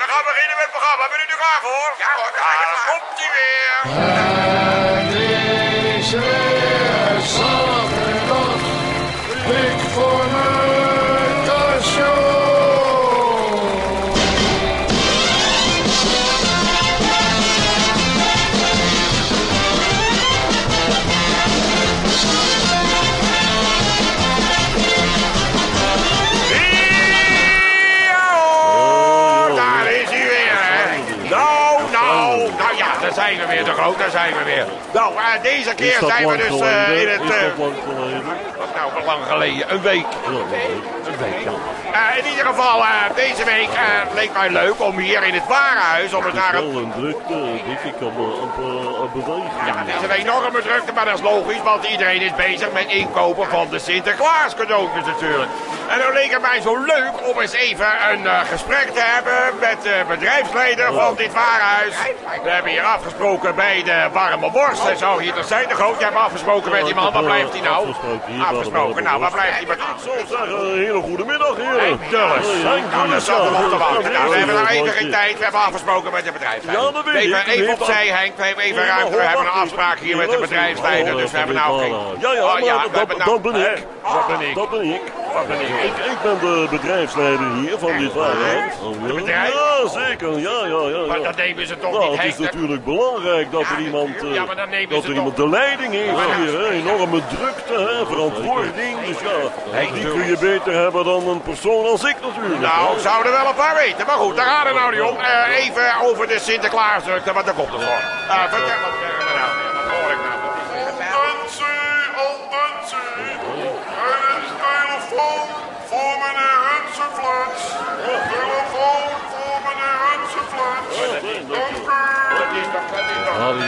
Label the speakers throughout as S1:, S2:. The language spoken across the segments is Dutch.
S1: we gaan beginnen met het programma. Ben u er klaar voor? Ja hoor, daar komt hij weer groot, daar zijn we weer. Nou, eh, deze keer zijn we dus eh,
S2: geleden?
S1: in het...
S2: Is
S1: eh,
S2: dat lang geleden?
S1: nou, lang geleden, een week. Een week, ja. Eh, in ieder geval, eh, deze week eh, leek mij leuk om hier in het warenhuis, om eens naar
S2: Het
S1: een
S2: is wel een drukte. Ik kan me amper aan bewegen.
S1: Ja, het is een enorme drukte, maar dat is logisch, want iedereen is bezig met inkopen van de Sinterklaas cadeautjes natuurlijk. En dan leek het mij zo leuk om eens even een eh, gesprek te hebben met de bedrijfsleider van dit warenhuis. We hebben hier afgesproken bij de warme worst. Hij zou hier toch zijn, de groot. Je hebt afgesproken met die man, waar blijft hij nou?
S2: Afgesproken
S1: nou, waar blijft hij met
S2: Ik zou zeggen, een hele goede middag, heren.
S1: Hey, Nou, dat zat te wachten. Nou, we hebben nou even geen tijd. We hebben afgesproken met de bedrijfsleider.
S2: Ja, dat weet ik.
S1: Even opzij, Henk. We hebben even ruimte. We hebben een afspraak hier met de bedrijfsleider.
S2: oh,
S1: Dus we hebben nou geen...
S2: Ja, ja,
S1: Oh,
S2: maar
S1: we
S2: dat-
S1: nou-
S2: dat ben ik.
S1: Dat ben ik.
S2: Ik.
S1: Ik?
S2: Ben de bedrijfsleider hier van dit warenhuis. Oh, ja? zeker. Ja, ja, ja.
S1: Maar dat nemen ze toch
S2: Nou,
S1: niet,
S2: het is natuurlijk belangrijk dat er iemand, eh,
S1: ja, maar dan nemen
S2: dat
S1: ze
S2: er iemand de leiding heeft hier. Hè? Enorme drukte, hè? verantwoording. Dus ja, die kun je beter hebben dan een persoon als ik natuurlijk.
S1: Nou, ik zou er wel een paar weten. Maar goed, daar gaat het nou niet om. Eh, even over de Sinterklaasdrukte, want daar komt het voor. Uh, vertel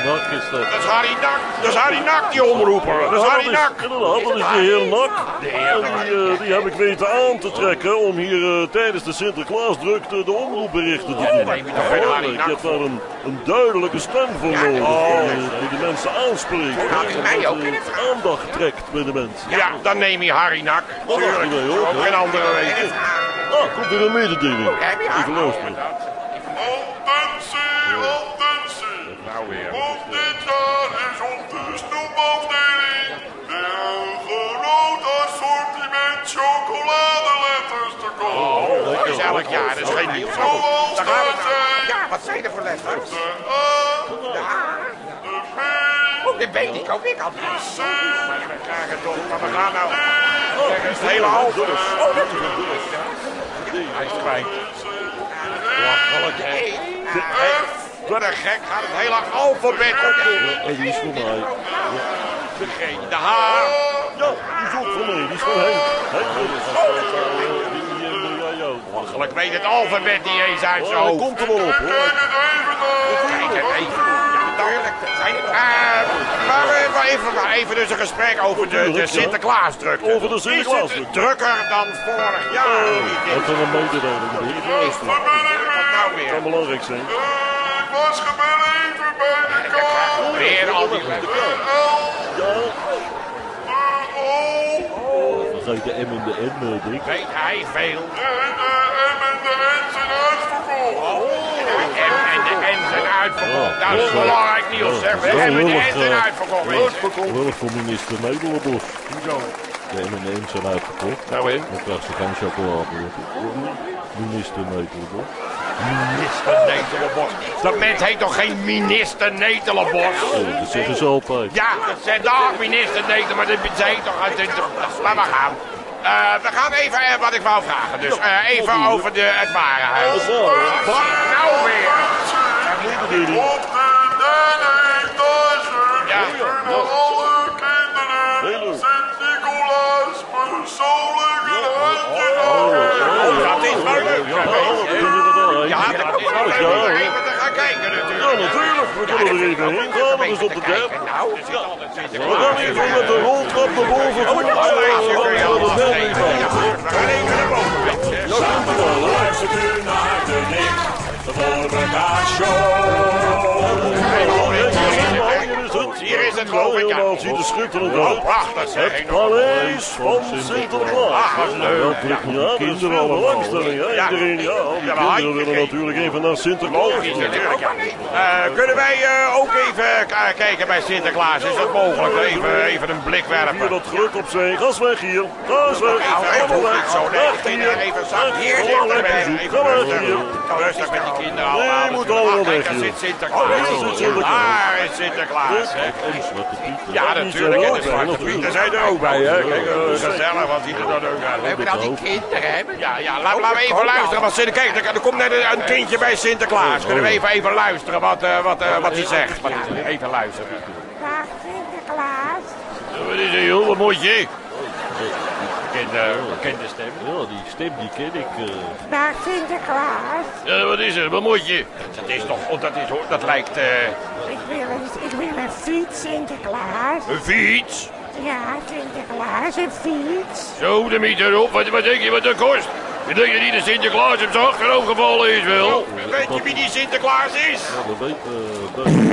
S2: Nak is dat.
S1: Dat is Harry Nak. Dat is Harry Nak, die omroeper. Dat is Harry
S2: dat
S1: Nak.
S2: Inderdaad, dat is de heer Nak. En
S1: Nak.
S2: die, eh, die heb ik weten aan te trekken om hier eh, tijdens de Sinterklaasdrukte de omroepberichten te doen. ik heb daar een, een duidelijke stem voor nodig.
S1: oh.
S2: die, eh, die de mensen aanspreekt. Dat, eh,
S1: vragen.
S2: aandacht trekt bij de mensen.
S1: Ja, dan neem je Harry Nak. Tuurlijk.
S2: dacht ik wel, hoor.
S1: Ook geen andere weten.
S2: Ah, komt weer een mededeling.
S1: Heb je
S2: Even luisteren.
S3: Attentie, attentie.
S1: Nou weer. Elk jaar, dat is geen nieuws.
S3: Zoals
S1: Dan gaan we Ja, wat zijn er voor letters?
S3: de A, de B,
S1: Oh, dat weet ik ook. Ik had het. Maar we krijgen toch. Maar we gaan nou. Zeg eens het hele half. Oh, dat is een dus. Hij is kwijt. Lachelijk, Wat een gek. Gaat het hele alfabet opdoen.
S2: En die is voor mij.
S1: Vergeet de H.
S2: Ja, die is ook voor mij. Die is Henk. Henk, dat is eh,
S1: Lachelijk weet het alfabet niet eens uit zijn
S2: Oh, hij
S1: hoofd.
S2: komt er wel op hoor.
S3: kijk het even.
S1: Zijn, eh, maar even, even, maar even dus een gesprek over de, de. Sinterklaasdrukte.
S2: Over de Sinterklaasdrukte.
S1: drukker dan vorig jaar?
S2: Dat is een mededeling.
S3: Waar ben ik
S1: Wat
S3: weer?
S1: nou
S2: kan belangrijk zijn.
S3: Eh, Ik was gebleven bij de K,
S1: Weer al die
S3: de L,
S2: Ja,
S3: de O,
S2: vergeet de M en de N, eh, Dick.
S1: Weet hij veel?
S3: En, en zijn uitverkocht.
S1: Nou, dat is belangrijk nieuws, zeg. De
S2: Ja,
S1: M en de
S2: lullig,
S1: N zijn
S2: eh,
S1: uitverkocht.
S2: Hulp voor minister Nederlandbos.
S1: Hoezo?
S2: De M en de N zijn uitgekocht.
S1: Nou, hè?
S2: Dan krijgt ze geen chocolade. Minister Nederlandbos.
S1: Minister Netelenbos. Dat mens heet toch geen minister Netelenbos?
S2: Ja, dat zeggen ze altijd.
S1: Ja, dat zijn dag minister Neten, maar dat zei toch uit de... Maar we gaan. Eh, we gaan even eh, wat ik wou vragen. Dus eh, even over de, het warenhuis. Wat nou weer?
S3: Op de derde etage
S1: Ja.
S3: kunnen alle kinderen Sint-Nicolaas persoonlijk een handje.
S1: Oh, dat is wel leuk. Leuk om er even te gaan kijken
S2: Ja,
S1: natuurlijk.
S2: natuurlijk. We kunnen er even heen gaan. Dat is op de derde.
S1: Nou,
S2: We gaan even met de roltrap naar boven. toe.
S1: Oh,
S2: Eh,
S1: is
S2: we gaan de
S1: Ja,
S2: etage.
S1: we gaan even naar boven.
S2: Ja, wel, hè?
S3: Luistert u naar de Dik voor elkaar show.
S2: Hier is het.
S1: Hier. Het
S2: ziet er schitterend
S1: Oh,
S2: uit.
S1: prachtig.
S2: Het paleis van Sinterklaas.
S1: Ah, wat leuk. Ja.
S2: Er er al belangstelling.
S1: Ja.
S2: Iedereen, ja, die kinderen willen natuurlijk even naar Sinterklaas.
S1: Logisch natuurlijk, ja. Eh, kunnen wij eh, ook even k- kijken bij Sinterklaas? Is dat mogelijk? Even, even een blik
S2: Hier
S1: werpen.
S2: dat geluk op zee. Gas weg hier. Gas weg. Allemaal weg.
S1: zo. Nee,
S2: hier.
S1: even zacht. Hier
S2: Weg.
S1: zit
S2: Allemaal
S1: er
S2: lekker
S1: even,
S2: zoek.
S1: even
S2: Ga weg hier.
S1: Rustig met die kinderen allemaal.
S2: moet weg hier.
S1: zit Sinterklaas.
S2: Oh, daar zit Sinterklaas.
S1: Daar is Sinterklaas. Hè. Ja, natuurlijk. En de zwarte pieten zijn er ook bij. Hè. Kijk, eh, gezellig. Wat ziet er dan ook uit.
S4: We hebben al die kinderen, hè?
S1: Ja, ja, laat- laten we even luisteren. Wat Sinter, kijk, er, komt net een, kindje bij Sinterklaas. Kunnen we even, even luisteren wat, eh, wat, eh, wat hij zegt? Even luisteren.
S5: Dag Sinterklaas.
S1: Wat is er, joh? Wat moet je? Bekende, bekende stem.
S2: Ja, die stem die ken ik. eh.
S5: Dag Sinterklaas.
S1: Ja, wat is er? Wat moet je? Dat is toch, oh, dat, is, hoor, dat lijkt eh,
S5: Ik wil, een, ik wil een fiets, Sinterklaas.
S1: een fiets.
S5: Ja, Sinterklaas, een fiets.
S1: Zo, de mieter op. Wat, wat denk je wat dat kost? Je denkt je niet dat Sinterklaas op zijn achterhoofd gevallen is, wel? Weet je wie die Sinterklaas is?
S2: Ja, dat weet eh, dat-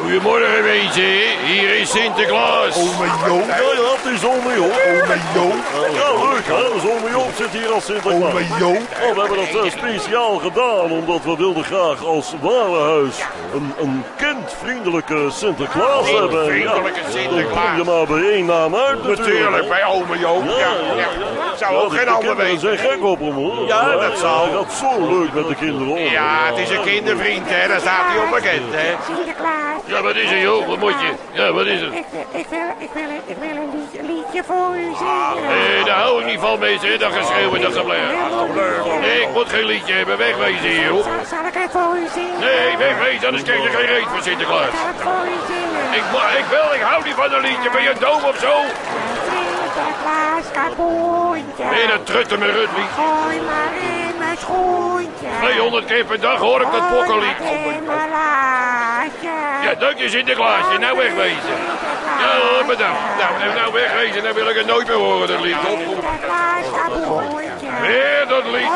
S1: Goedemorgen, mensen. Hier is Sinterklaas.
S2: Ome Joop. Ja, ja, het is ome Joop. Ome Joop. Ja, leuk hè. Joop zit hier als Sinterklaas. Ome Joop. Oh, we hebben dat eh, speciaal gedaan, omdat we wilden graag als warenhuis een, een kindvriendelijke Sinterklaas hebben.
S1: Kindvriendelijke
S2: Ja,
S1: Sinterklaas.
S2: Dan kom je maar bij één naam uit
S1: Natuurlijk, bij ome Joop. Ja, ja, Zou ook geen ander
S2: We
S1: weten.
S2: zijn gek op hem hoor.
S1: Ja, dat zal.
S2: Hij gaat zo leuk met de kinderen om.
S1: Ja, het is een kindervriend, hè. Daar staat hij op bekend, hè.
S5: Sinterklaas.
S1: Ja, wat is er, joh? Wat moet je? Ja, wat is er?
S5: Ik, wil- ik, wil, ik, wil, ik wil een liedje, liedje voor u zingen.
S1: Eh, daar hou ik niet van, mensen. Dat geschreeuw en dat gebleef. Nee, ik moet geen liedje hebben. Wegwezen hier, joh.
S5: Zal, ik het voor u zingen?
S1: Nee, wegwezen, anders krijg je geen reet van Sinterklaas.
S5: Zal ik voor u zingen?
S1: Ik, wil, ik hou niet van een liedje. Ben je doof of zo?
S5: Sinterklaas kapoentje.
S1: Ben je dat trutten met Rutlied?
S5: Gooi maar in mijn schoentje.
S1: 200 keer per dag hoor ik dat pokkenlied.
S5: Maar in
S1: dank je Sinterklaasje. Nou wegwezen. Ja, bedankt. Nou, en nou wegwezen, dan wil ik het nooit meer horen, dat lied. Weer dat lied.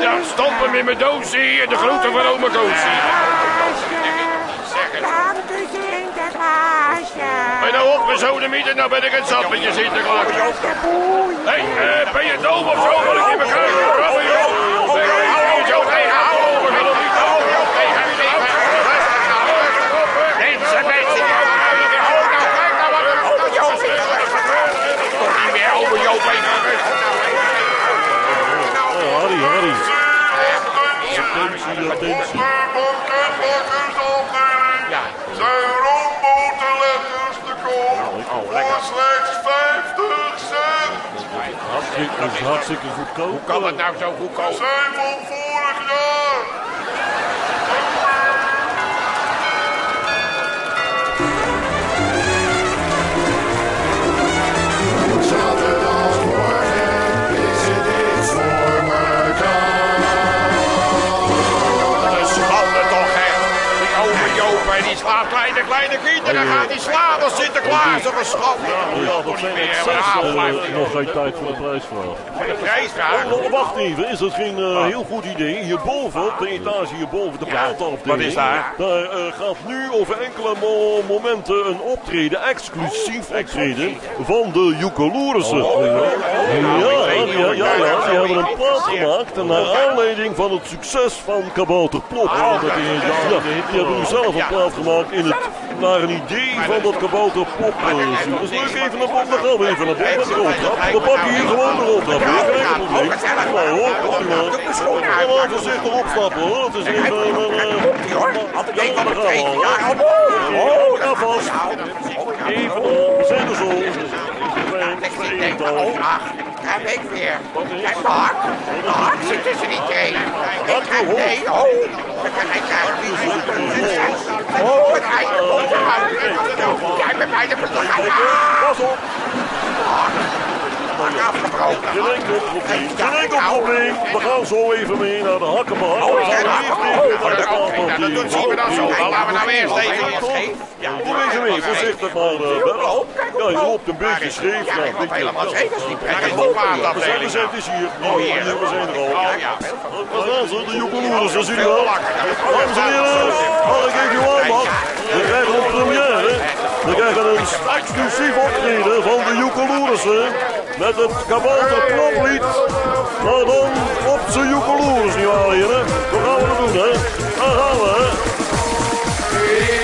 S1: Ja, stamp hem in mijn doosje en de groeten van oma
S5: Sinterklaasje.
S1: Ben je nou opgezoden, Mieter? Nou ben ik het zat met je Sinterklaas. Hé, hey, eh, ben je doof of zo? Wil ik elkaar
S2: dat is hartstikke goedkoop.
S1: Kan het nou zo goedkoop? Die slaat kleine, kleine kinderen. Gaat die slaan als Sinterklaas. Dat is een.
S2: Ja, dat zijn
S1: nou,
S2: eh,
S1: hij
S2: nog geen tijd voor de prijsvraag.
S1: Voor de prijsvraag.
S2: Oh, wacht even, is dat geen eh, heel goed idee? Hierboven, op de etage hierboven, de platenafdeling.
S1: wat is daar?
S2: Daar eh, gaat nu over enkele mo- momenten een optreden, exclusief optreden, van de Joekeloerissen. ja, ja, ja, ja, ja, die hebben een plaat gemaakt naar aanleiding van het succes van Kabouter Plop. Dat die, ja, die hebben nu zelf een plaat gemaakt in het, naar een idee van dat Kabouter succes. Dus leuk even naar boven, dan gaan we even naar boven met de roltrap. We pakken hier gewoon de roltrap. Geen enkel probleem. Nou hoor, komt u maar. Maar voorzichtig opstappen hoor. Het is even
S4: Komt ie hoor.
S2: Daar we
S4: twee.
S2: al,
S4: Ja,
S2: hoor.
S4: oh,
S2: Oh, ga vast. Even we zijn er zo.
S4: Oh, ach, daar ik weer. Hak. De hak zit tussen die twee. Ik krijg, nee, oh. Ik krijg, ik krijg niet. Oh, het. Oh, het rijdt. Jij bent mij de
S2: Pas op. Geen enkel probleem. Geen enkel probleem. We gaan zo even mee naar de
S4: hakken.
S2: We gaan eerst even naar de
S1: kamer. Dat doen we dan zo. Laten we nou eerst even.
S2: Kom even mee. Voorzichtig maar, Ja, je loopt een beetje scheef.
S4: Ja, ik
S2: ben
S4: helemaal zeker.
S2: We zijn dus is hier.
S1: Hier,
S2: we zijn er al. We gaan ze, de joekeloeders. Dat zien we wel. Dames en heren, alle geef je warmbad. We krijgen een première. We krijgen een exclusief optreden van de joekeloeders. Met het kabouter kloplied. Maar dan op zijn joekeloers, nietwaar heren? Zo gaan we doen, hè? Daar gaan we, hè?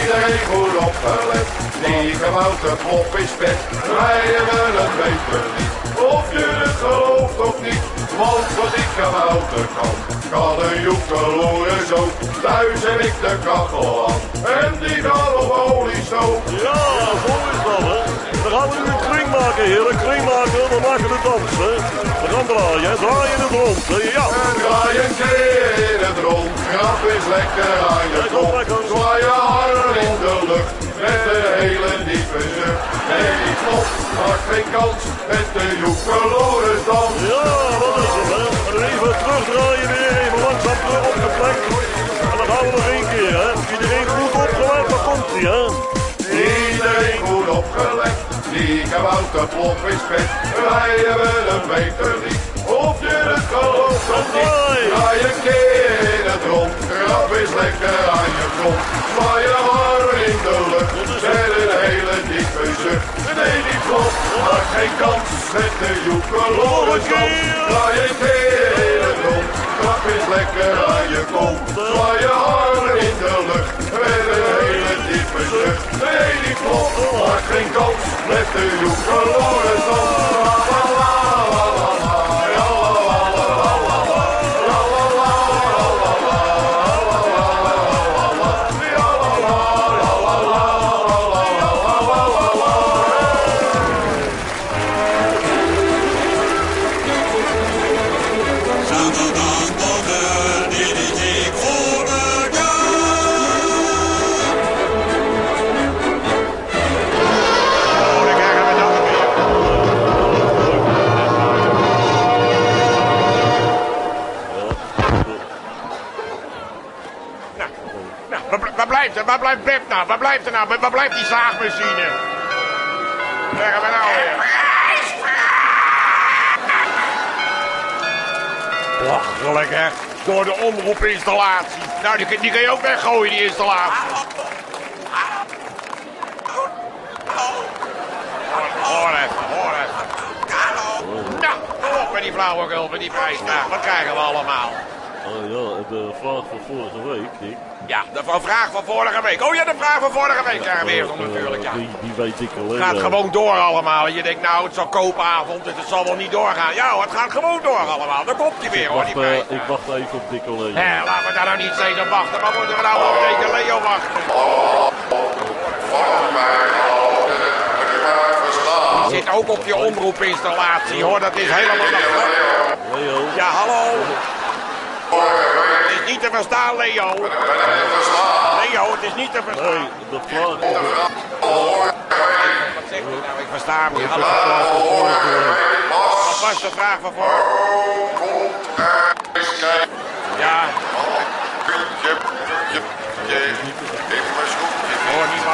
S3: Iedereen goed opgelet, die kabouter plop is vet. Wij hebben het beter niet, of je het gelooft of niet. Want wat die kabouter kan, kan een joekeloer zo. Thuis heb ik de kachel aan, en die kan op olie stoom.
S2: Ja, zo is dat, hè? Dan gaan we nu een kring maken, heren. Een kring maken, we maken de dans, hè? We gaan draaien? Draaien in het rond, hè? Ja.
S3: Draai een keer in het rond, grap is lekker aan je kop. Zwaai je arm in de lucht, met een hele diepe zucht. Nee, die knop maakt geen kans, met de joekeloeren dan.
S2: Ja, dat is het, hè. Even terugdraaien weer, even langzaam terug op de plek. En dan gaan we nog één keer, hè. Iedereen goed opgelet, daar komt hij, hè.
S3: Iedereen goed opgelet, die kabouterplop is vet. Wij hebben een beter niet, of je het gelooft of niet. Draai een keer in het rond, grap is lekker aan je kop. Zwaai je arm in de lucht, met een hele diepe zucht. Nee, die plop maakt geen kans, met de joekeloren stand. Draai in het rond, grap is lekker aan je kop. Zwaai je arm in de lucht, met een hele diepe zucht. Nee, die plop maakt geen kans, met de la,
S1: Waar blijft nou? Waar blijft er nou? Waar, blijft die zaagmachine? Waar gaan we nou weer? Belachelijk, hè? Door de omroepinstallatie. Nou, die, die kun je ook weggooien, die installatie. Hoor even, hoor. Nou, kom op met die flauwekul, met die prijsvraag. Wat krijgen we allemaal?
S2: Oh ja, de vraag van vorige week, Dick.
S1: Ja, de vraag van vorige week. Oh ja, de vraag van vorige week krijgen we eerst nog
S2: Eh,
S1: natuurlijk, ja.
S2: Die, die weet ik alleen.
S1: Het gaat gewoon door allemaal. Je denkt, nou, het is al koopavond, dus het zal wel niet doorgaan. Ja, het gaat gewoon door allemaal. Daar komt hij weer, hoor, die
S2: eh,
S1: prijs.
S2: ik wacht even op Dick alleen.
S1: Hé, laten we daar nou niet steeds op wachten. Maar moeten we nou wel tegen Leo wachten? Die zit ook op je omroepinstallatie, hoor. Dat is helemaal...
S2: Leo,
S1: Ja, hallo. Het is niet te verstaan, Leo. Leo, het is niet te verstaan.
S2: de vraag...
S1: Wat zegt u nou? Ik versta hem niet. Wat was de vraag van voor? Ja, ik hoor niet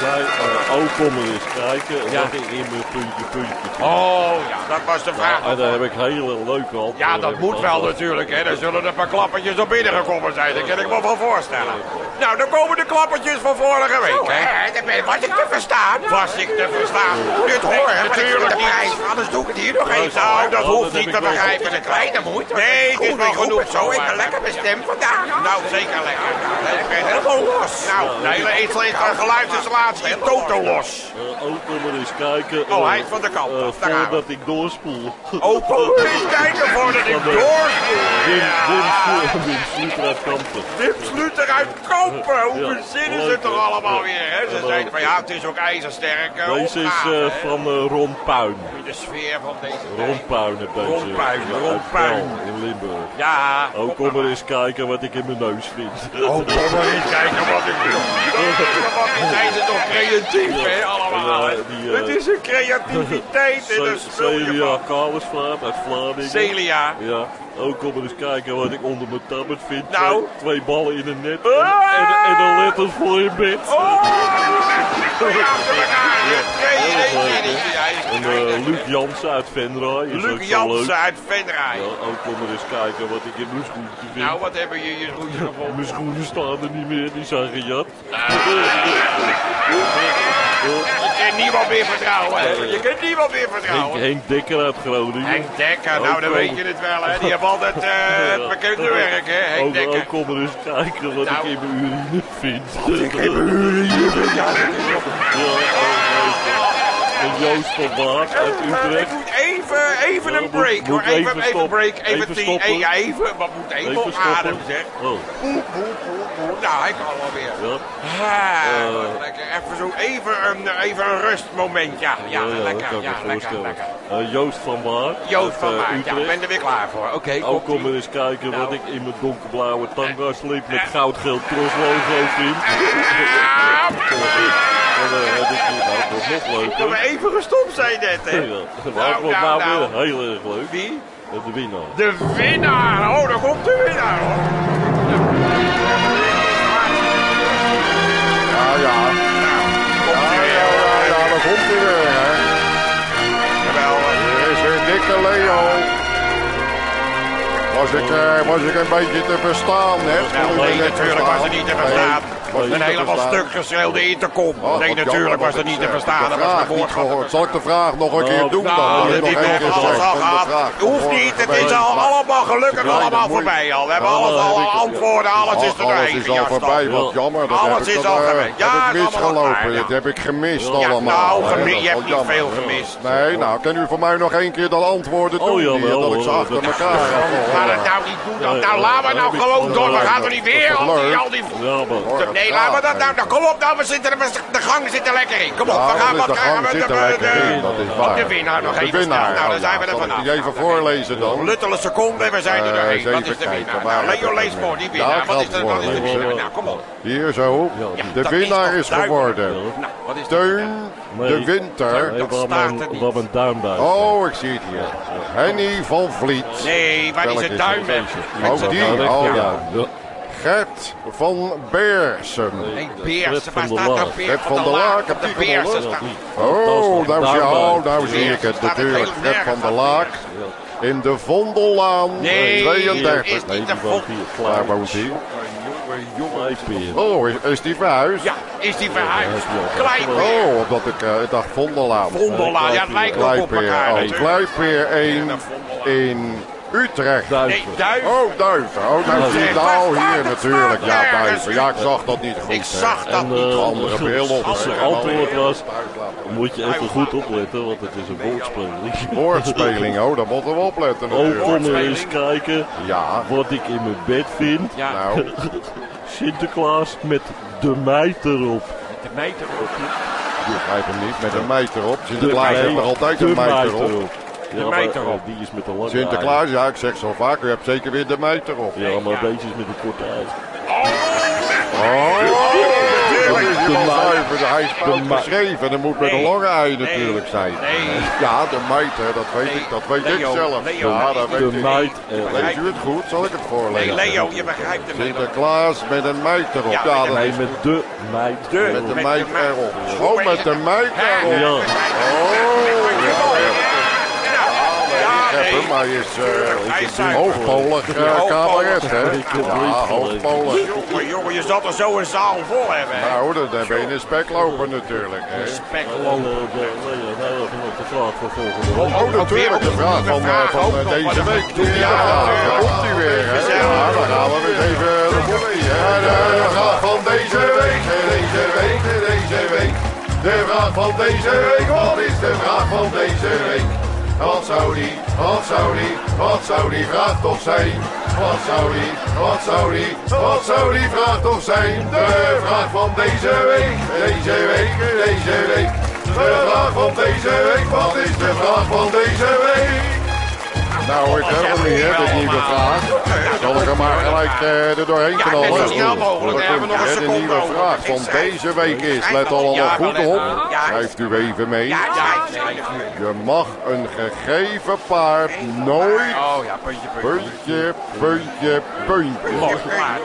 S2: zei, eh oh, kom er eens kijken.
S1: Ja.
S2: Ik in mijn puntje, puntje.
S1: Oh, ja, dat was de vraag.
S2: En daar heb ik hele leuke antwoorden.
S1: Ja, dat moet wel natuurlijk, hè. Dan zullen er een paar klappertjes op binnengekomen zijn. Dat kan ik me wel voorstellen. Nou, dan komen de klappertjes van vorige week, hè.
S4: Hè, ben- Was ik te verstaan?
S1: Was ik te verstaan?
S4: Dit hoor, hè?
S1: natuurlijk
S4: de prijs.
S1: niet.
S4: Anders doe ik het hier nog even.
S1: Nou, dat
S2: Oh,
S1: hoeft
S2: dat
S1: niet te begrijpen.
S4: Een kleine moeite.
S1: Nee, het is
S4: Goed,
S1: wel genoeg
S4: zo. Ik ben lekker bestemd vandaag.
S1: Nou, zeker lekker.
S4: Nee, ik ben helemaal los.
S1: Nou, de hele eetleger geluidsinstallatie is toto los.
S2: Eh, oh, kom er eens kijken.
S1: Oh,
S2: Eh,
S1: hij is van de kant
S2: eh. Voordat ik doorspoel.
S1: Oh, kom eens kijken voordat ik
S2: de-
S1: doorspoel.
S2: Wim, Wim,
S1: Ja.
S2: Wim Sluter uit Kampen.
S1: Wim Sluter uit Kampen. Hoe
S2: Ja,
S1: verzinnen ze het toch allemaal weer, hè? Ze zeiden van ja, het is ook ijzersterk. eh,
S2: Deze is eh, van eh, Ron Puin.
S1: De sfeer van deze
S2: Ron. Puin heb deze.
S1: Ron Puin,
S2: Ja,
S1: Ron
S2: uit
S1: Puin.
S2: Pel in Limburg.
S1: Ja,
S2: Oh, kom er eens kijken wat ik in mijn neus vind.
S1: Oh, kom maar eens kijken wat ik. Kijken wat zijn ze toch creatief, hè, allemaal. Het is een creativiteit in een spulje
S2: Celia
S1: van.
S2: Kalesvaart uit Vlaardingen.
S1: Celia.
S2: Ja, ook kom maar eens kijken wat ik onder mijn tablet vind.
S1: Nou.
S2: Twee, twee ballen in een net
S1: Ah!
S2: en, en, en de letters voor in bed.
S1: Oh,
S2: En eh, Luc Jansen uit Venray
S1: Luc Jansen uit Venray.
S2: Ja, ook kom maar eens kijken wat ik in mijn schoentje vind.
S1: Nou, wat hebben je je schoentje gevonden?
S2: Mijn schoenen staan er niet meer, die zijn gejat.
S1: Je kunt niemand meer vertrouwen. Je kunt niemand meer
S2: Henk,
S1: vertrouwen.
S2: Henk Dekker uit Groningen.
S1: Henk Dekker, nou dan weet je het wel hè. Die hebben altijd eh, het bekende werk hè, Henk
S2: Ook,
S1: Dekker.
S2: ook kom maar eens kijken wat
S1: Nou.
S2: ik in mijn urine vind.
S1: Ik heb een urine. Ja, is toch-
S2: Ja, en Joost van Waag uit Utrecht.
S1: Even, even een break hoor. Even,
S2: even
S1: even break. Even,
S2: Even
S1: eh, Ja, even. Wat moet even,
S2: Even
S1: adem zeg.
S2: Oh,
S1: poep, poep, poep. Nou, hij kan alweer.
S2: ja.
S1: Ah, wat lekker. Even zo even een, even een rustmoment. Ja, ja,
S2: Ja, ja,
S1: lekker.
S2: dat kan
S1: Ja, lekker,
S2: voorstellen.
S1: lekker.
S2: Eh, Joost van Waar.
S1: Joost van
S2: eh,
S1: Maart, ja, ben er weer klaar voor. Oké,
S2: Ook kom maar eens kijken wat
S1: Nou.
S2: ik in mijn donkerblauwe tanga sleep met goudgeel troslogo vind. Ik nou, wordt nog
S1: Dat we
S2: leuker.
S1: even gestopt zijn net, hè?
S2: Ja, maar het wordt
S1: nou,
S2: nou
S1: nou.
S2: weer heel erg leuk.
S1: Wie?
S2: De winnaar.
S1: De winnaar! Oh, daar komt de winnaar, hoor.
S3: Ja, ja.
S1: Nou, komt
S3: Ja, ja, ja, ja, daar komt hij weer, hè.
S1: Geweldig.
S3: Hier is weer dikke Leo. Was ik, eh, was ik een beetje te verstaan, hè?
S1: Nou, nee, natuurlijk was het niet te verstaan. Een helemaal stuk geschreeuwde intercom.
S3: Oh,
S1: Nee, natuurlijk was het niet te verstaan. Dat was
S3: de
S1: woord
S3: gehoord. Zal ik de vraag nog een keer doen dan?
S1: Nou,
S3: Dat
S1: dit alles
S3: zeg
S1: al gehad. Hoeft niet, het is al
S3: Maar-
S1: allemaal gelukkig allemaal voorbij al. We hebben alles
S2: dat
S1: al antwoorden, alles is er
S3: Alles is al voorbij, wat jammer. Dat
S1: Alles is al
S3: eh,
S1: geweest. Ja,
S3: heb ik misgelopen. Dit heb ik gemist
S1: Ja,
S3: allemaal.
S1: nou,
S3: Dat
S1: je hebt niet
S3: jammer.
S1: veel gemist.
S3: Nee, nou, kan u voor mij nog één keer dan antwoorden
S2: Oh,
S3: doen? dat ik ze achter
S2: dat-
S3: elkaar heb gehoord.
S1: Maar het nou niet doen. Nou, we
S2: ja,
S1: nou gewoon door. We gaan er niet
S3: dat
S1: weer al die,
S2: maar...
S1: Nee, laten we dat nou, nou kom op nou, we zitten er, de gang zit er lekker in. Kom op,
S3: Ja,
S1: we gaan wat krijgen
S3: zit
S1: de, de, winnaar nog
S3: De
S1: even
S3: winnaar.
S1: Nou, dan
S3: oh,
S1: zijn we er vanaf.
S3: die even voorlezen dan?
S1: Luttele seconde, we zijn er
S3: Eh,
S1: doorheen.
S3: eens
S1: Wat
S3: even
S1: is de
S3: kijken,
S1: winnaar? Nou, Leo, lees voor die winnaar. Wat is de wat winnaar? Nou, kom op.
S3: Hier zo. De winnaar
S1: is
S3: geworden.
S1: Nou, wat is de
S3: Teun de Winter.
S1: Er
S2: waar mijn duim.
S3: Oh, ik zie het hier. Henny van Vliet.
S1: Nee, waar is het duim met?
S3: Oh,
S2: Dat
S3: die. Oh, ja. Gert van Beersum.
S1: Nee, Beersen, waar
S2: van der
S1: staat nou
S2: Laak.
S1: Beer
S3: Fred
S1: van der
S3: Laak, heb
S1: de Beersen
S3: gewonnen?
S1: staan.
S3: Oh, nou, zie, oh, nou zie ik het natuurlijk. Fred van der Laak. In de Vondellaan
S1: Nee,
S3: 32.
S1: is
S2: Nee,
S1: niet
S2: die
S1: de
S2: woont hier.
S3: Waar
S2: Klaar.
S3: woont hij? Oh, is, is die verhuisd?
S1: Ja, is die verhuisd? Klein
S3: Oh, omdat ik, eh, ik dacht Vondellaan.
S1: Vondellaan, ja, het lijkt ook op elkaar
S3: oh,
S1: natuurlijk.
S3: Kleipeer 1 in Utrecht.
S1: Nee,
S2: Duiven.
S1: duif.
S3: Oh, Duiven. Oh, nou,
S1: nee,
S3: nou hier natuurlijk. Ja, Duiven. Ja, ik zag dat niet goed.
S1: Ik
S3: hè.
S1: zag dat
S2: En
S1: niet.
S2: eh,
S3: Andere bril op.
S2: als het antwoord was, moet je even goed opletten, want het is een woordspeling.
S3: Woordspeling, oh, daar moeten we opletten
S2: Ook
S3: natuurlijk.
S2: kom er eens kijken
S3: Ja,
S2: wat ik in mijn bed vind.
S1: Ja,
S3: nou,
S2: Sinterklaas met de meid erop.
S1: de meter op.
S3: ik begrijp hem niet. Met een meid erop. Sinterklaas heeft nog altijd een meid
S2: meid
S3: erop.
S2: Ja, maar,
S1: meid
S2: eh, die is met een lange
S3: Sinterklaas, ja, ik zeg zo vaak, u hebt zeker weer de meid erop.
S2: ei. Ja, maar deze is met een korte ei.
S3: Oh,
S2: De
S3: iemand
S2: meid.
S3: zuiver. Hij is fout
S2: meid.
S3: geschreven. Dat moet met een
S1: Nee.
S3: lange ei
S1: Nee.
S3: natuurlijk zijn.
S1: Nee.
S3: Ja, de meid, hè, dat weet
S1: Nee.
S3: ik, dat weet ik zelf.
S1: Leo,
S3: Ja, dat weet
S2: De
S3: ik.
S2: meid.
S3: Lees u het goed? Zal ik het
S1: Nee,
S3: voorlezen?
S1: Leo, je begrijpt hem niet.
S3: Sinterklaas met een meid erop.
S1: Ja,
S3: Ja,
S1: met
S3: dat
S2: Nee,
S3: is
S2: met de meid
S1: De.
S2: erop.
S3: met de meid
S1: de
S3: erop. Oh, met de meid erop.
S2: Ja.
S3: Ik heb hem, hij is uh,
S1: zuiver.
S3: hoogpolig uh, cabaret, hè? Ja, hoogpolig.
S1: Jongen, jongen, je zat er zo een zaal vol hebben. hè?
S3: Nou, dat heb je in een spek lopen natuurlijk, hè?
S2: En
S1: Speklopen.
S2: eh, de, nee, ja, even op de vraag voor volgende week.
S3: Oh, natuurlijk, de vraag van, eh, van eh, deze week. Ja, daar komt hij weer, hè? Ja, dan gaan we weer even de boelie, hè? De vraag van deze week, deze week, deze week. De vraag van deze week, wat is de vraag van deze week? Wat zou die, wat zou die, wat zou die vraag toch zijn? Wat zou die, wat zou die, wat zou die vraag toch zijn? De vraag van deze week, deze week, deze week. De vraag van deze week, wat is de vraag van deze week? Nou, ik heb hem niet, hè, de nieuwe vraag. Zal ik er maar gelijk eh, er doorheen
S1: Ja,
S3: knallen.
S1: net zo snel mogelijk. Nog
S3: hè, De
S1: seconde
S3: nieuwe vraag van deze week is, let allemaal
S1: ja,
S3: goed op.
S1: Ja.
S3: Schrijft u even mee.
S1: Ja, ja,
S3: Je mag een gegeven paard nooit
S1: Oh ja, puntje, puntje.
S3: puntje, puntje, puntje.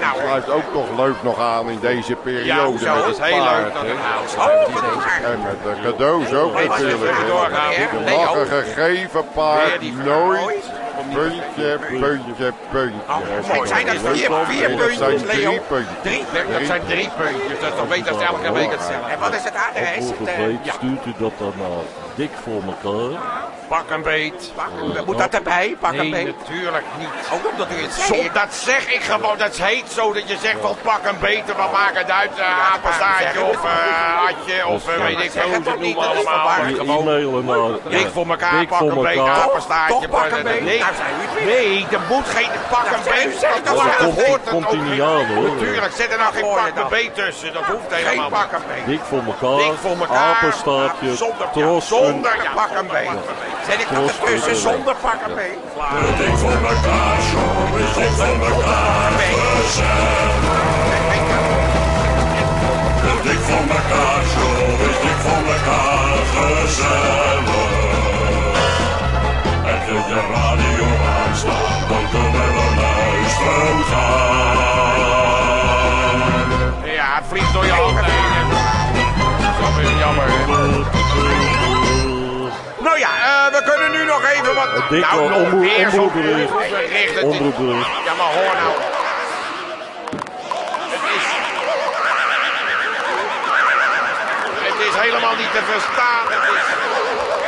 S1: Nou,
S3: Blijft ook nog leuk nog aan in deze
S1: ja,
S3: periode met
S1: is
S3: het
S1: heel leuk.
S3: paard. En met de cadeaus ook natuurlijk.
S1: doorgaan.
S3: Je mag een gegeven paard nooit puntje, puntje, puntje.
S1: Mooi, zijn dat vier, vier
S3: Nee, dat zijn
S1: puntjes,
S3: drie
S1: Leo?
S3: puntjes.
S1: Drie, dat zijn drie puntjes. Dat is toch beter als elke week hetzelfde. En wat is het adres?
S2: Volgende
S1: Eh, Ja,
S2: stuurt u dat dan naar dik voor elkaar.
S1: Pak een beet.
S4: Moet dat erbij? Pak een
S1: Nee,
S4: beet.
S1: natuurlijk niet.
S4: Ook omdat u het zegt.
S1: dat zeg ik gewoon. Dat heet zo dat je zegt van pak een beter. Wat maakt het uit? Uh, apenstaartje of uh, atje of uh, weet ik veel hoe ze allemaal.
S2: Naar
S1: dik voor elkaar, pak
S2: voor
S1: een beet,
S2: elkaar.
S1: apenstaartje.
S4: Toch pak een beet?
S1: Nee,
S4: Nou we
S1: nee, er moet geen pak een beet. Dat hoort- het
S2: Komt
S1: ook
S2: ie niet
S1: niet.
S2: aan, hoor.
S1: Natuurlijk, zet er nou geen pak een beet tussen. Dat hoeft
S4: Geen
S1: helemaal
S4: pak
S1: niet.
S4: een beet.
S2: Dik voor elkaar.
S1: Dik voor elkaar.
S2: Apenstaartje.
S1: Zonder,
S2: Tros.
S4: Pak een beet. Zet ik ertussen
S2: punt
S4: zonder pak een beet?
S6: Dik voor elkaar, zo is dik voor elkaar gezellig. Dik voor elkaar, zo is dik voor elkaar gezellig. Heb je de radio aanstaan, dan
S1: wat...
S2: Dik
S1: nou,
S2: wel,
S1: nog
S2: omroep-
S1: weer zo'n
S2: omroepbericht.
S1: Ja, maar hoor nou. Het is... Het is helemaal niet te verstaan. Het is...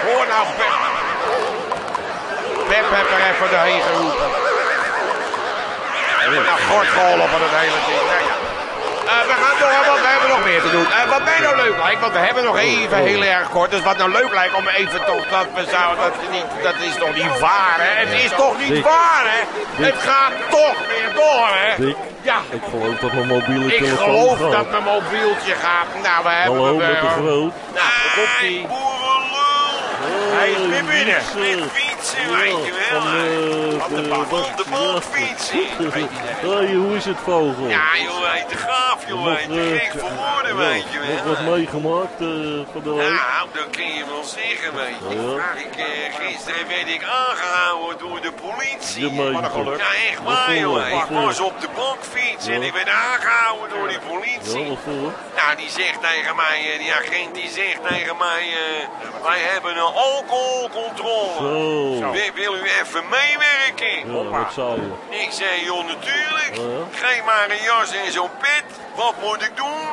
S1: Hoor nou, Pep. Pep heeft er even doorheen geroepen. Nou, gort geholpen het hele ding. Nou ja. Eh, we gaan door, want we hebben nog meer te doen. Eh, wat mij nou leuk lijkt, want we hebben nog even heel erg kort. Dus wat nou leuk lijkt om even toch dat we zouden. Dat, niet, dat is toch niet waar, hè? Het is toch niet waar, hè? Het gaat toch weer door, hè? Ja.
S2: ik geloof dat mijn mobiele
S1: Ik
S2: telefoon
S1: geloof
S2: gaat.
S1: dat mijn mobieltje gaat. Nou, we hebben
S2: Hallo, met de
S1: eh,
S2: groot.
S1: Nou, ie. Hij is weer binnen.
S2: Met
S6: fietsen,
S2: weet je wel. Van,
S1: de
S2: de-
S6: de bak fietsen.
S2: Hey, hoe is het vogel?
S6: Ja, joh, hij te gaaf, Hij te
S2: eh,
S6: gek voor woorden,
S2: ja,
S6: weet je
S2: Nog
S6: wel.
S2: wat meegemaakt eh, van de week?
S6: Nou, dat kun je wel zeggen, weet je.
S2: Ja.
S6: Ik, eh, gisteren werd ik aangehouden door de politie.
S1: Geluk.
S6: Ja, echt waar, joh. Ik was op de bankfiets en ik werd aangehouden door die politie. Nou, die zegt tegen mij, eh, die agent die zegt tegen mij, eh, wij hebben een alcoholcontrole.
S2: Zo.
S6: Wil, wil u even meewerken?
S2: Ja, wat zei je?
S6: Ik zei, joh, natuurlijk.
S2: Ja.
S6: Geef maar een jas en zo'n pet. Wat moet ik doen?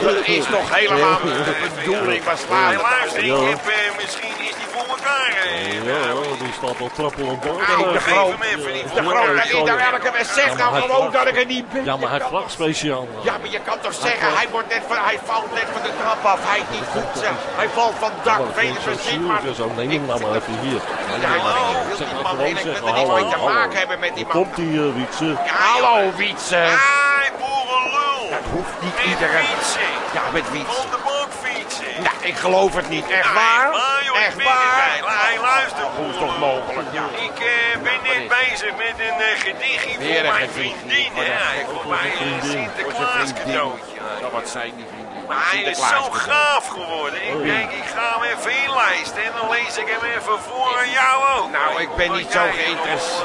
S1: Dat is toch helemaal niet de bedoeling. Maar slaat
S6: luister,
S2: Ja.
S6: ik heb, eh, misschien is die voor elkaar. eh.
S2: Ja, die staat al trappelend
S1: Nou,
S2: boven.
S1: de groot.
S6: hem
S1: De groot, dat is nou elke week. Zeg nou gewoon dat ik er niet ben.
S2: Ja, maar hij vraagt speciaal.
S1: Ja, maar je kan toch zeggen, hij, wordt net van, hij valt net van de trap af. Hij is niet goed, zeg. Hij valt van dak. Weet je, precies, maar...
S2: Neem hem nou maar even hier.
S1: Ja, maar ik wil die man ik wil er niks
S2: hallo,
S1: mee te maken hebben met die man.
S2: komt die, Wietse?
S1: Hallo, Wietse.
S6: Ai, boerenlul.
S1: Dat hoeft niet
S6: Met
S1: iedereen.
S6: fietsen.
S1: Ja, met Wietse.
S6: Van de bank fietsen.
S1: Nou, ik geloof het niet. Echt
S6: Ja,
S1: waar?
S6: joh, ik
S1: Echt
S6: ben erbij.
S1: waar?
S6: Hey, luister,
S1: Hoe is toch mogelijk? Ja.
S6: Ik eh, ben net bezig met een uh, gedichtje voor
S1: Weer een
S6: mijn vriendin.
S1: Voor de-
S6: hè. voor mijn eh,
S2: vriendin.
S6: Sinterklaas cadeautje.
S1: Nou, wat zijn die vrienden?
S6: Maar hij is zo gaaf geworden. Ik denk, ik ga hem even inlijsten en dan lees ik hem even voor aan jou ook.
S1: Nou, ik ben niet zo geïnteresseerd.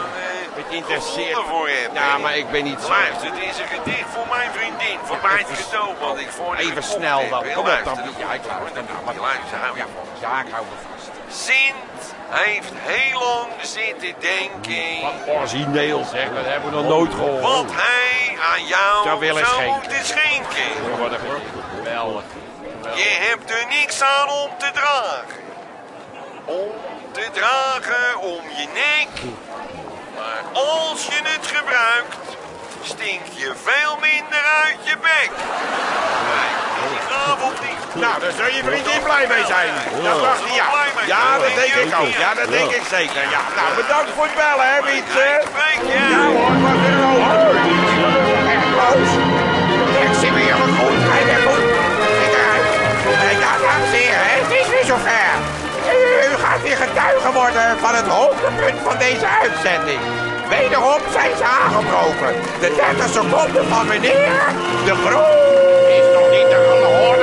S6: Gevonden voor.
S1: Ja, maar ik ben niet zo...
S6: Luister, het is een gedicht voor mijn vriendin. Voor mijn cadeau, wat ik voor haar
S1: Even snel dan. Kom op dan. Ja, ik
S6: hou je vast.
S1: Ja, ik hou me vast.
S6: Sint heeft heel lang zitten denken...
S1: Wat origineel zeg, dat hebben we nog nooit gehoord.
S6: wat hij aan jou
S1: Zou willen
S6: zou
S1: schenken.
S6: moeten schenken.
S1: Wat een geweldig.
S6: Je hebt er niks aan om te dragen. Om te dragen om je nek. Maar als je het gebruikt, stink je veel minder uit je bek. Kijk.
S1: Nou, daar zul je vriendin blij mee zijn. Dat dacht hij, ja. Ja, dat denk ik ook. Ja, dat denk ik zeker. Ja, nou, bedankt voor het bellen, hè, Wietse.
S6: Kijk,
S1: Ja hoor, was weer over. Echt close. Ik zie weer wat goed. Hij weer goed. Kijk eruit. Eh, Ja, dames en heren, het is weer zover. U gaat weer getuige worden
S4: van het hoogtepunt van deze uitzending. Wederom zijn ze aangebroken. De 30 seconden van meneer De Groot.
S1: Is toch niet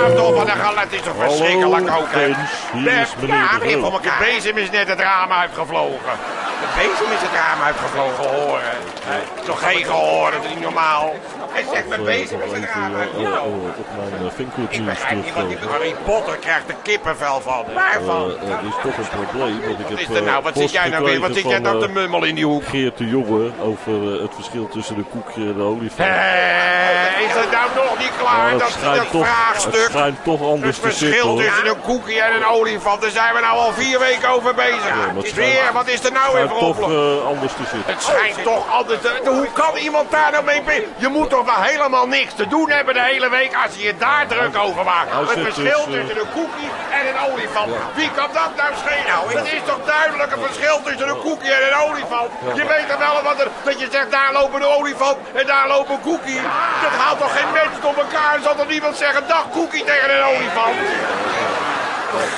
S1: of toch van de gal? Het is toch verschrikkelijk ook, hè? Ja,
S2: De
S1: voor elkaar. De bezem is net het raam uitgevlogen. De bezem is het raam uitgevlogen, horen. Toch geen gehoor, dat is niet normaal. Hij zegt, mijn bezem is het raam
S2: eh,
S1: uitgevlogen.
S2: eh, op mijn uh,
S1: Ik begrijp niet
S2: terugkomen.
S1: Harry Potter krijgt er kippenvel van. Waarvan?
S2: Eh, Er is toch een probleem, want ik
S1: Wat is er nou?
S2: eh,
S1: Wat zit jij nou weer? Wat zit jij nou
S2: gekregen
S1: te mummel in die hoek?
S2: eh, Geert de Jonge over eh, het verschil tussen de koekje en de olifant.
S1: Eh, is het nou nog niet klaar?
S2: Maar
S1: Dat,
S2: het
S1: dat
S2: het
S1: vraagstuk.
S2: schijnt toch anders
S1: Het
S2: te zitten
S1: verschil
S2: hoor.
S1: tussen een koekie en een olifant, daar zijn we nou al vier weken over bezig.
S2: het
S1: Weer, wat is er nou weer voor oplossing?
S2: eh, anders te zitten.
S1: Het schijnt toch altijd te... Hoe kan iemand daar nou mee... Je moet toch wel helemaal niks te doen hebben de hele week als je je daar druk over maakt.
S2: hij
S1: Het
S2: zit
S1: verschil
S2: dus, eh,
S1: tussen een koekie en een olifant. Wie kan dat nou schelen? Het is toch duidelijk een verschil tussen een koekie en een olifant? Je weet toch wel wat er, dat je zegt daar loopt een olifant en daar loopt een koekie. Dat haalt toch geen mens op elkaar? En zal toch niemand zeggen dag koekie tegen een olifant?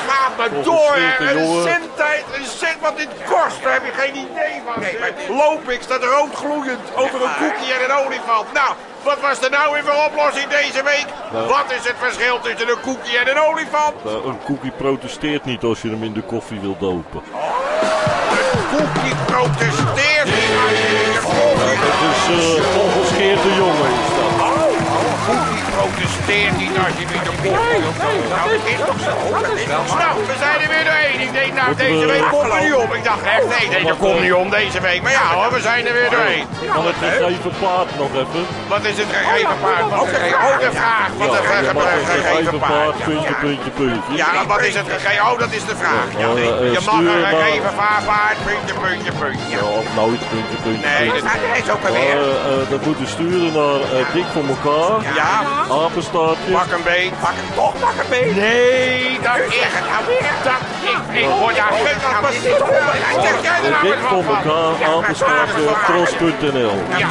S1: Gaat maar
S2: Volgens
S1: door,
S2: de
S1: hè. Een centtijd, een cent wat dit kost, daar heb je geen idee van. zeg. Loop ik, staat rood gloeiend over een koekje en een olifant. Nou, wat was er nou weer voor oplossing deze week? Wat is het verschil tussen een koekje en een olifant?
S2: Nou, een koekie protesteert niet als je hem in de koffie wil dopen.
S1: Een koekje protesteert niet als je in je koffie...
S2: Dat is eh,
S1: niet als je in de koffie dopen. Nou, dat is toch zo? Dat is wel zo. Nou, we zijn er weer doorheen. Ik denk, nou, deze
S2: we-
S1: week komt er niet om. Ik dacht echt, nee, deze komt niet om deze week. Maar ja hoor, we zijn er weer doorheen.
S2: Van het gegeven plaat nog even.
S1: Wat is het gegeven paard? Oh, de vraag. Wat is het gegeven
S2: gegeven
S1: paard?
S2: puntje, puntje, puntje.
S1: Ja, wat is het gegeven? Oh, dat is de vraag. Ja,
S2: Eh, eh,
S1: je mag een gegeven paard, puntje, puntje, puntje.
S2: Ja, of nooit, puntje, puntje,
S1: Nee, dat
S4: is ook
S2: Maar,
S4: alweer.
S2: eh, eh, dat moeten sturen naar eh, Dik voor elkaar,
S1: Ja, pak een beet.
S4: Pak hem toch, pak hem mee.
S1: Nee, dat is
S4: het nou weer.
S1: Dat ik, ik word daar
S4: Nou,
S1: wat
S4: dit
S1: er nou van?
S2: elkaar, apenstaartje, tros.nl.
S1: Ja,